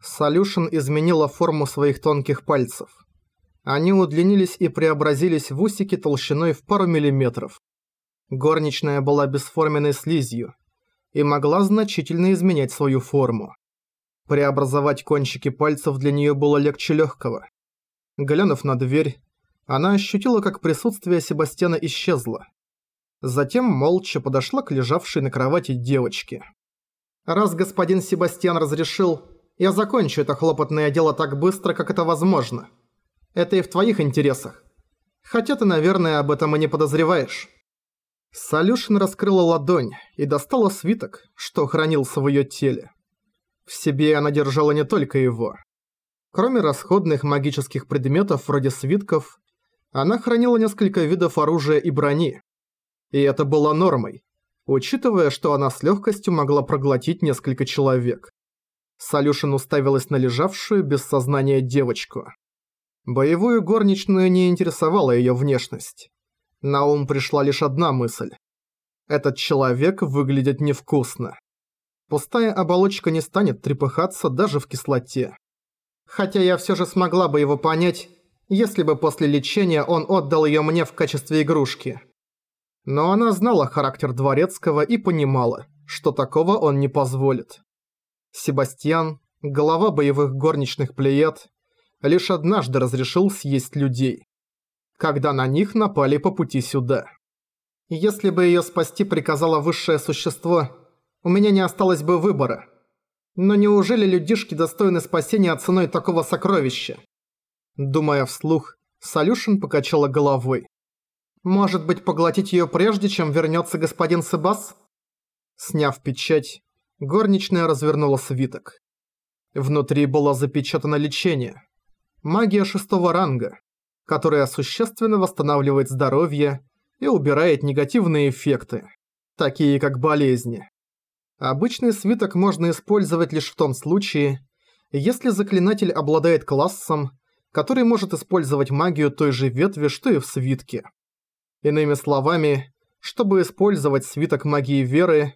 Солюшен изменила форму своих тонких пальцев. Они удлинились и преобразились в усики толщиной в пару миллиметров. Горничная была бесформенной слизью и могла значительно изменять свою форму. Преобразовать кончики пальцев для нее было легче легкого. Глянув на дверь, она ощутила, как присутствие Себастьяна исчезло. Затем молча подошла к лежавшей на кровати девочке. «Раз господин Себастьян разрешил, я закончу это хлопотное дело так быстро, как это возможно. Это и в твоих интересах. Хотя ты, наверное, об этом и не подозреваешь». Солюшин раскрыла ладонь и достала свиток, что хранился в её теле. В себе она держала не только его. Кроме расходных магических предметов вроде свитков, она хранила несколько видов оружия и брони. И это было нормой, учитывая, что она с легкостью могла проглотить несколько человек. Солюшин уставилась на лежавшую без сознания девочку. Боевую горничную не интересовала ее внешность. На ум пришла лишь одна мысль. Этот человек выглядит невкусно. Пустая оболочка не станет трепыхаться даже в кислоте. Хотя я все же смогла бы его понять, если бы после лечения он отдал ее мне в качестве игрушки. Но она знала характер Дворецкого и понимала, что такого он не позволит. Себастьян, глава боевых горничных плеяд, лишь однажды разрешил съесть людей, когда на них напали по пути сюда. Если бы ее спасти приказало высшее существо, у меня не осталось бы выбора. Но неужели людишки достойны спасения ценой такого сокровища? Думая вслух, Солюшин покачала головой. Может быть, поглотить её прежде, чем вернётся господин Себас? Сняв печать, горничная развернула свиток. Внутри было запечатано лечение. Магия шестого ранга, которая существенно восстанавливает здоровье и убирает негативные эффекты, такие как болезни. Обычный свиток можно использовать лишь в том случае, если заклинатель обладает классом, который может использовать магию той же ветви, что и в свитке. Иными словами, чтобы использовать свиток магии веры,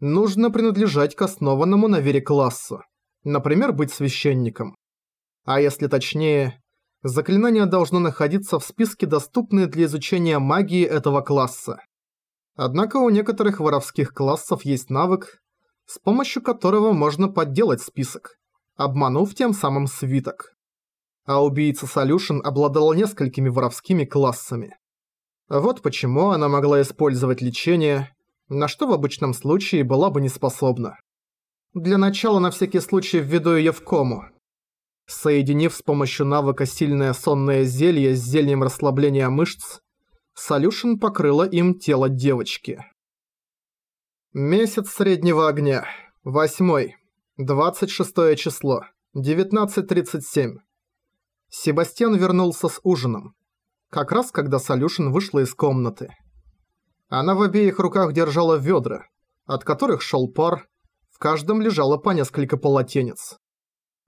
нужно принадлежать к основанному на вере классу, например, быть священником. А если точнее, заклинание должно находиться в списке доступные для изучения магии этого класса. Однако у некоторых воровских классов есть навык, с помощью которого можно подделать список, обманув тем самым свиток. А убийца Солюшен обладал несколькими воровскими классами. Вот почему она могла использовать лечение, на что в обычном случае была бы не способна. Для начала на всякий случай введу ее в кому. Соединив с помощью навыка сильное сонное зелье с зельем расслабления мышц, Солюшен покрыла им тело девочки. Месяц среднего огня. Восьмой. 26 число. 19.37. Себастьян вернулся с ужином. Как раз когда Солюшен вышла из комнаты. Она в обеих руках держала ведра, от которых шел пар, в каждом лежало по несколько полотенец.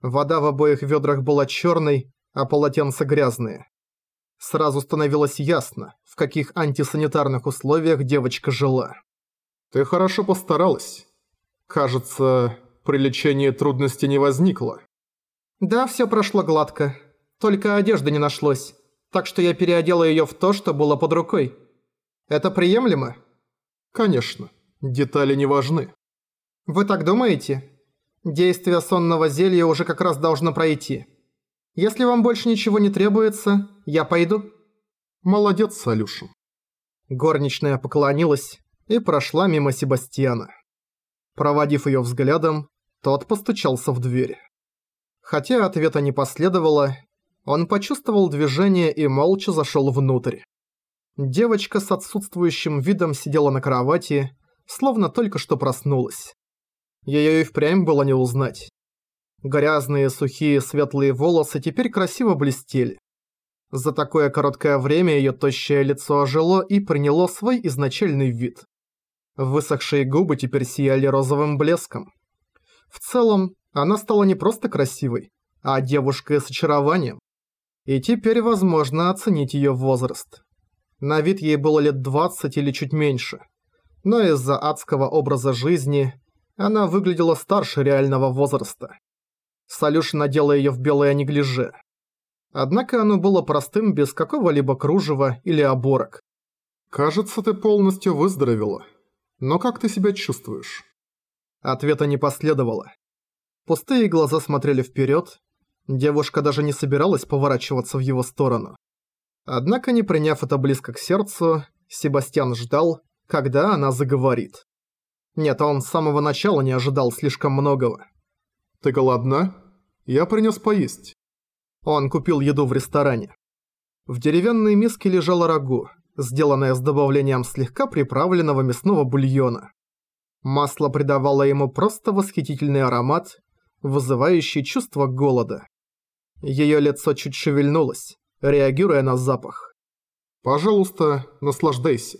Вода в обоих ведрах была черной, а полотенца грязные. Сразу становилось ясно, в каких антисанитарных условиях девочка жила. «Ты хорошо постаралась. Кажется, при лечении трудностей не возникло». «Да, все прошло гладко. Только одежды не нашлось, так что я переодела ее в то, что было под рукой. Это приемлемо?» «Конечно. Детали не важны». «Вы так думаете?» Действие сонного зелья уже как раз должно пройти. Если вам больше ничего не требуется, я пойду». «Молодец, Салюша». Горничная поклонилась и прошла мимо Себастьяна. Проводив ее взглядом, тот постучался в дверь. Хотя ответа не последовало, он почувствовал движение и молча зашел внутрь. Девочка с отсутствующим видом сидела на кровати, словно только что проснулась. Её и впрямь было не узнать. Грязные, сухие, светлые волосы теперь красиво блестели. За такое короткое время её тощее лицо ожило и приняло свой изначальный вид. Высохшие губы теперь сияли розовым блеском. В целом, она стала не просто красивой, а девушкой с очарованием. И теперь возможно оценить её возраст. На вид ей было лет 20 или чуть меньше. Но из-за адского образа жизни она выглядела старше реального возраста. Салюша надела её в белое неглиже. Однако оно было простым без какого-либо кружева или оборок. «Кажется, ты полностью выздоровела. Но как ты себя чувствуешь?» Ответа не последовало. Пустые глаза смотрели вперед. Девушка даже не собиралась поворачиваться в его сторону. Однако, не приняв это близко к сердцу, Себастьян ждал, когда она заговорит. Нет, он с самого начала не ожидал слишком многого. «Ты голодна? Я принес поесть». Он купил еду в ресторане. В деревянной миске лежало рагу, сделанное с добавлением слегка приправленного мясного бульона. Масло придавало ему просто восхитительный аромат, вызывающий чувство голода. Её лицо чуть шевельнулось, реагируя на запах. «Пожалуйста, наслаждайся».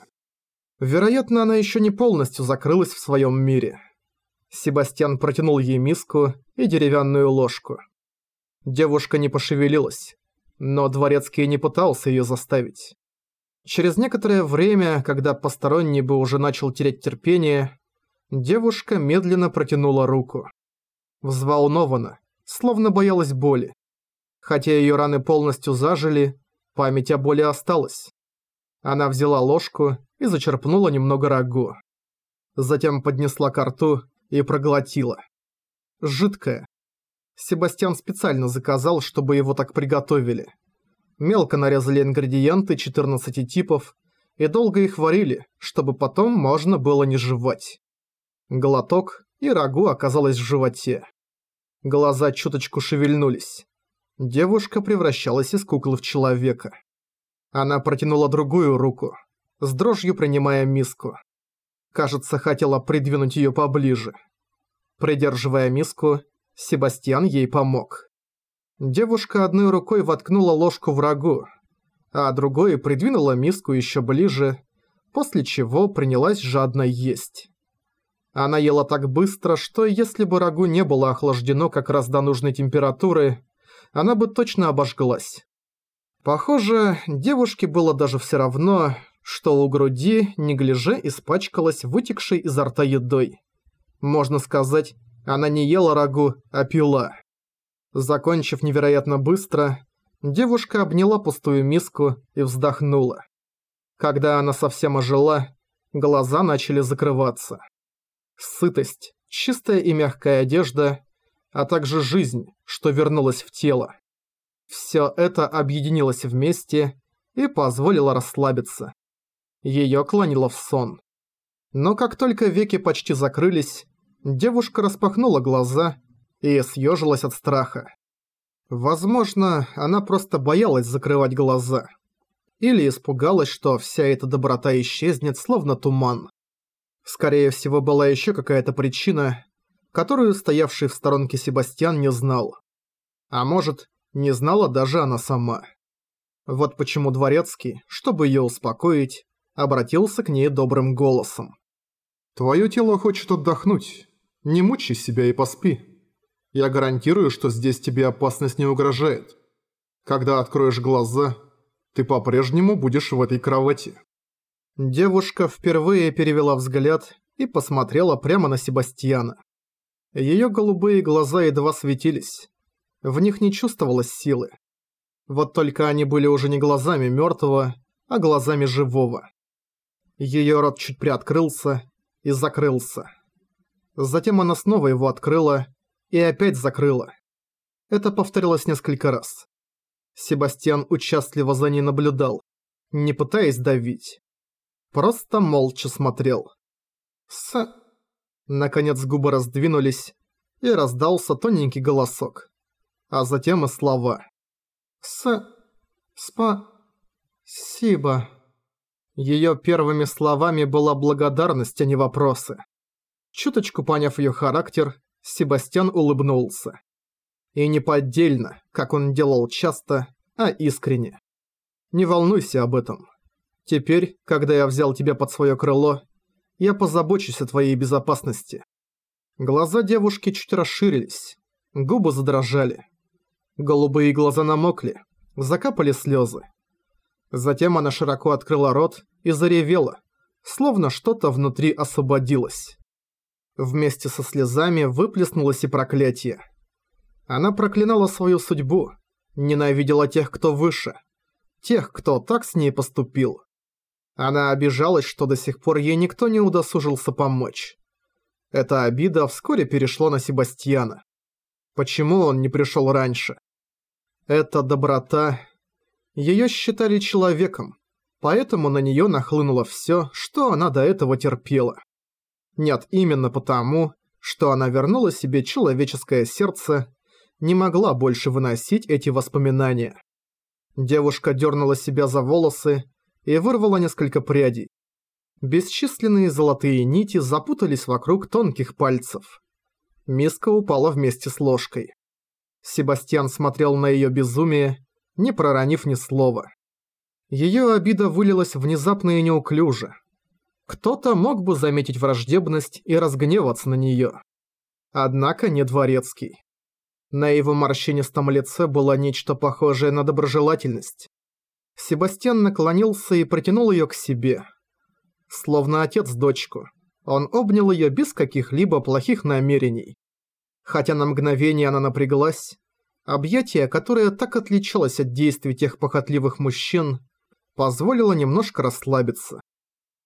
Вероятно, она ещё не полностью закрылась в своём мире. Себастьян протянул ей миску и деревянную ложку. Девушка не пошевелилась, но Дворецкий не пытался её заставить. Через некоторое время, когда посторонний бы уже начал терять терпение, девушка медленно протянула руку. Взволнована, словно боялась боли. Хотя её раны полностью зажили, память о боли осталась. Она взяла ложку и зачерпнула немного рагу. Затем поднесла ко рту и проглотила. Жидкое. Себастьян специально заказал, чтобы его так приготовили. Мелко нарезали ингредиенты 14 типов и долго их варили, чтобы потом можно было не жевать. Глоток, и рагу оказалось в животе. Глаза чуточку шевельнулись. Девушка превращалась из куклы в человека. Она протянула другую руку, с дрожью принимая миску. Кажется, хотела придвинуть её поближе. Придерживая миску, Себастьян ей помог. Девушка одной рукой воткнула ложку в рагу, а другой придвинула миску еще ближе, после чего принялась жадно есть. Она ела так быстро, что если бы рагу не было охлаждено как раз до нужной температуры, она бы точно обожглась. Похоже, девушке было даже все равно, что у груди неглиже испачкалась вытекшей изо рта едой. Можно сказать, она не ела рагу, а пила. Закончив невероятно быстро, девушка обняла пустую миску и вздохнула. Когда она совсем ожила, глаза начали закрываться. Сытость, чистая и мягкая одежда, а также жизнь, что вернулась в тело. Все это объединилось вместе и позволило расслабиться. Её клонило в сон. Но как только веки почти закрылись, девушка распахнула глаза и съежилась от страха. Возможно, она просто боялась закрывать глаза. Или испугалась, что вся эта доброта исчезнет, словно туман. Скорее всего, была еще какая-то причина, которую стоявший в сторонке Себастьян не знал. А может, не знала даже она сама. Вот почему Дворецкий, чтобы ее успокоить, обратился к ней добрым голосом. «Твое тело хочет отдохнуть. Не мучай себя и поспи». Я гарантирую, что здесь тебе опасность не угрожает. Когда откроешь глаза, ты по-прежнему будешь в этой кровати». Девушка впервые перевела взгляд и посмотрела прямо на Себастьяна. Её голубые глаза едва светились. В них не чувствовалось силы. Вот только они были уже не глазами мёртвого, а глазами живого. Её рот чуть приоткрылся и закрылся. Затем она снова его открыла и опять закрыла. Это повторилось несколько раз. Себастьян участливо за ней наблюдал, не пытаясь давить. Просто молча смотрел. С... Наконец губы раздвинулись, и раздался тоненький голосок. А затем и слова. С... Спа... Сиба. Её первыми словами была благодарность, а не вопросы. Чуточку поняв её характер, Себастьян улыбнулся. И не поддельно, как он делал часто, а искренне. Не волнуйся об этом. Теперь, когда я взял тебя под свое крыло, я позабочусь о твоей безопасности. Глаза девушки чуть расширились, губы задрожали. Голубые глаза намокли, закапали слезы. Затем она широко открыла рот и заревела, словно что-то внутри освободилось. Вместе со слезами выплеснулось и проклятие. Она проклинала свою судьбу, ненавидела тех, кто выше, тех, кто так с ней поступил. Она обижалась, что до сих пор ей никто не удосужился помочь. Эта обида вскоре перешла на Себастьяна. Почему он не пришел раньше? Эта доброта... Ее считали человеком, поэтому на нее нахлынуло все, что она до этого терпела. Нет, именно потому, что она вернула себе человеческое сердце, не могла больше выносить эти воспоминания. Девушка дернула себя за волосы и вырвала несколько прядей. Бесчисленные золотые нити запутались вокруг тонких пальцев. Миска упала вместе с ложкой. Себастьян смотрел на её безумие, не проронив ни слова. Её обида вылилась внезапно и неуклюже. Кто-то мог бы заметить враждебность и разгневаться на неё. Однако не дворецкий. На его морщинистом лице было нечто похожее на доброжелательность. Себастьян наклонился и притянул её к себе. Словно отец дочку. Он обнял её без каких-либо плохих намерений. Хотя на мгновение она напряглась, объятие, которое так отличалось от действий тех похотливых мужчин, позволило немножко расслабиться.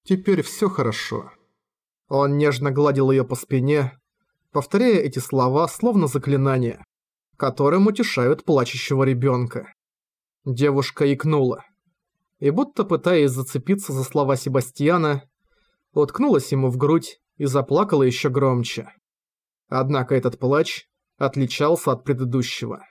Теперь всё хорошо. Он нежно гладил её по спине, повторяя эти слова словно заклинание, которым утешают плачущего ребёнка. Девушка икнула. И будто пытаясь зацепиться за слова Себастьяна, уткнулась ему в грудь и заплакала ещё громче. Однако этот плач отличался от предыдущего.